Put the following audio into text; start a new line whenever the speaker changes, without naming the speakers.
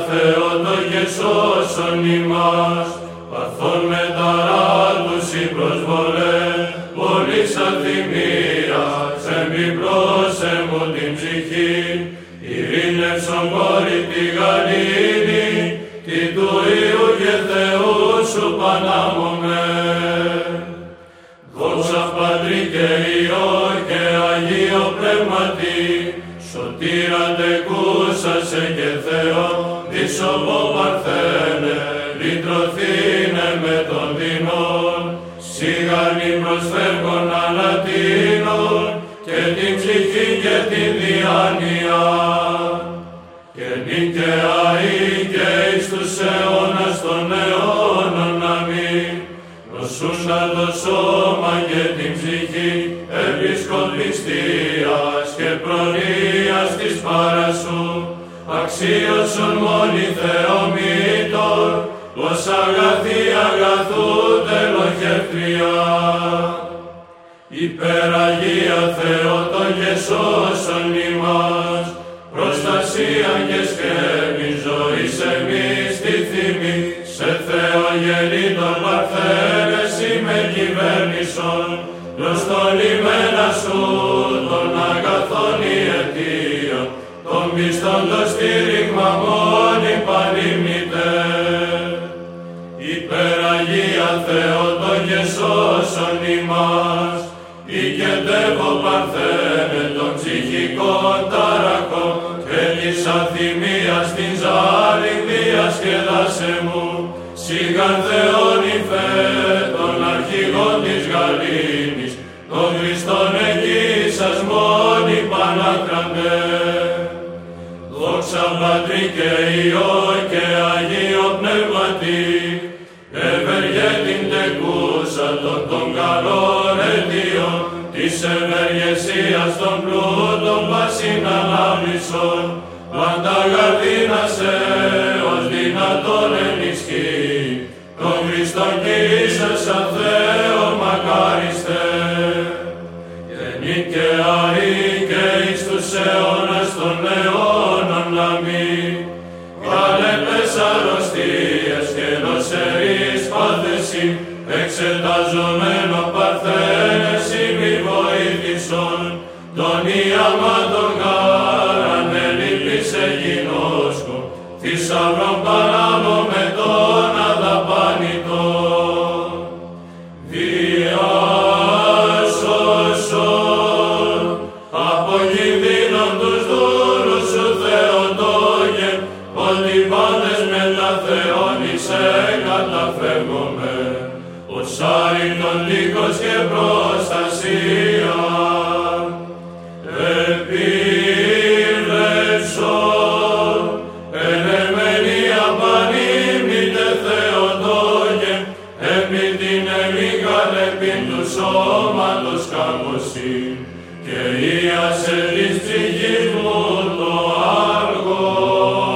Θεότο και σώσον ημάς, πολύ συνεχόμενος πειρασμής, προς εκαταφεύγω σωτηρίαν επιζητών, ο μήτερ τους λόγου και παρθένε, το δυσχερό και δεινόν με διάσωσον. Υπεραγία Θεότο και σώσον ημάς, παθών με ταράτους η προσβολέ, πολλής αθυμίας, εμπιπλώσε μου την ψυχή, ειρήνευσον κόρη τη γαλήνη, τη του Υιού και Θεού σου πανάμωμε. Δόξα Πατρί και Υιό και Αγίο Πνεύματι, σωτήρα τεκούσασε και Θεό, δισοβό παρθένε, λυτρωθήνε με τον δεινόν, σιγανή προσφεύγων ανατείνων, και την ψυχή και την διάνοια. Και νικαία ή και εις τους αιώνας των αιώνων αμήν, νοσούντα το σώμα και την ψυχή, επισκοπιστίας και προνοίας της παρασού, αξίωσον μόνοι Θεομήτων, ως αγαθή αγαθού τελοχεύτρια. Υπεραγία Θεότο και σώσον ημάς, προστασία και σκέπη ζωής εμείς τη θυμή, σε Θεό γεννήτων παρθένες με κυβέρνησον, προς το λιμένα σου των αγαθών η αιτία, των πιστών το στήριγμα μόνη πανήμνητε. Υπεραγία Θεότο και σώσον ημάς, οικετεύω παρθένε των ψυχικών ταρακών και της αθυμίας την ζάρη διασκεδάσε μου, σιγαν Θεόν Δόξα Πατρί και Υιό και Αγίο Πνεύματι, ευεργέ την τεκούσα των των καλών αιτίων, της ευεργεσίας των πλούτων πασίν ανάμνησον, πάντα γαρδίνασε ως δυνατόν ενισχύ, τον Χριστόν Κύρισας σαν αιώνων αμήν, Καλέπες αρρωστίες και νοσερείς πάθεση, εξεταζομένο παρθένες ημι βοήθησον, τον ιαμάτων γάραν ελίπησε γινώσκο, θησαυρών παράμω με σάρινον λύκος και προστασία. Επίρρεψον, ενεμένη απανήμητε Θεοτόγε, επί την εμίγαν επί του σώματος καμωσή, και ίασε της ψυχής μου το άργο.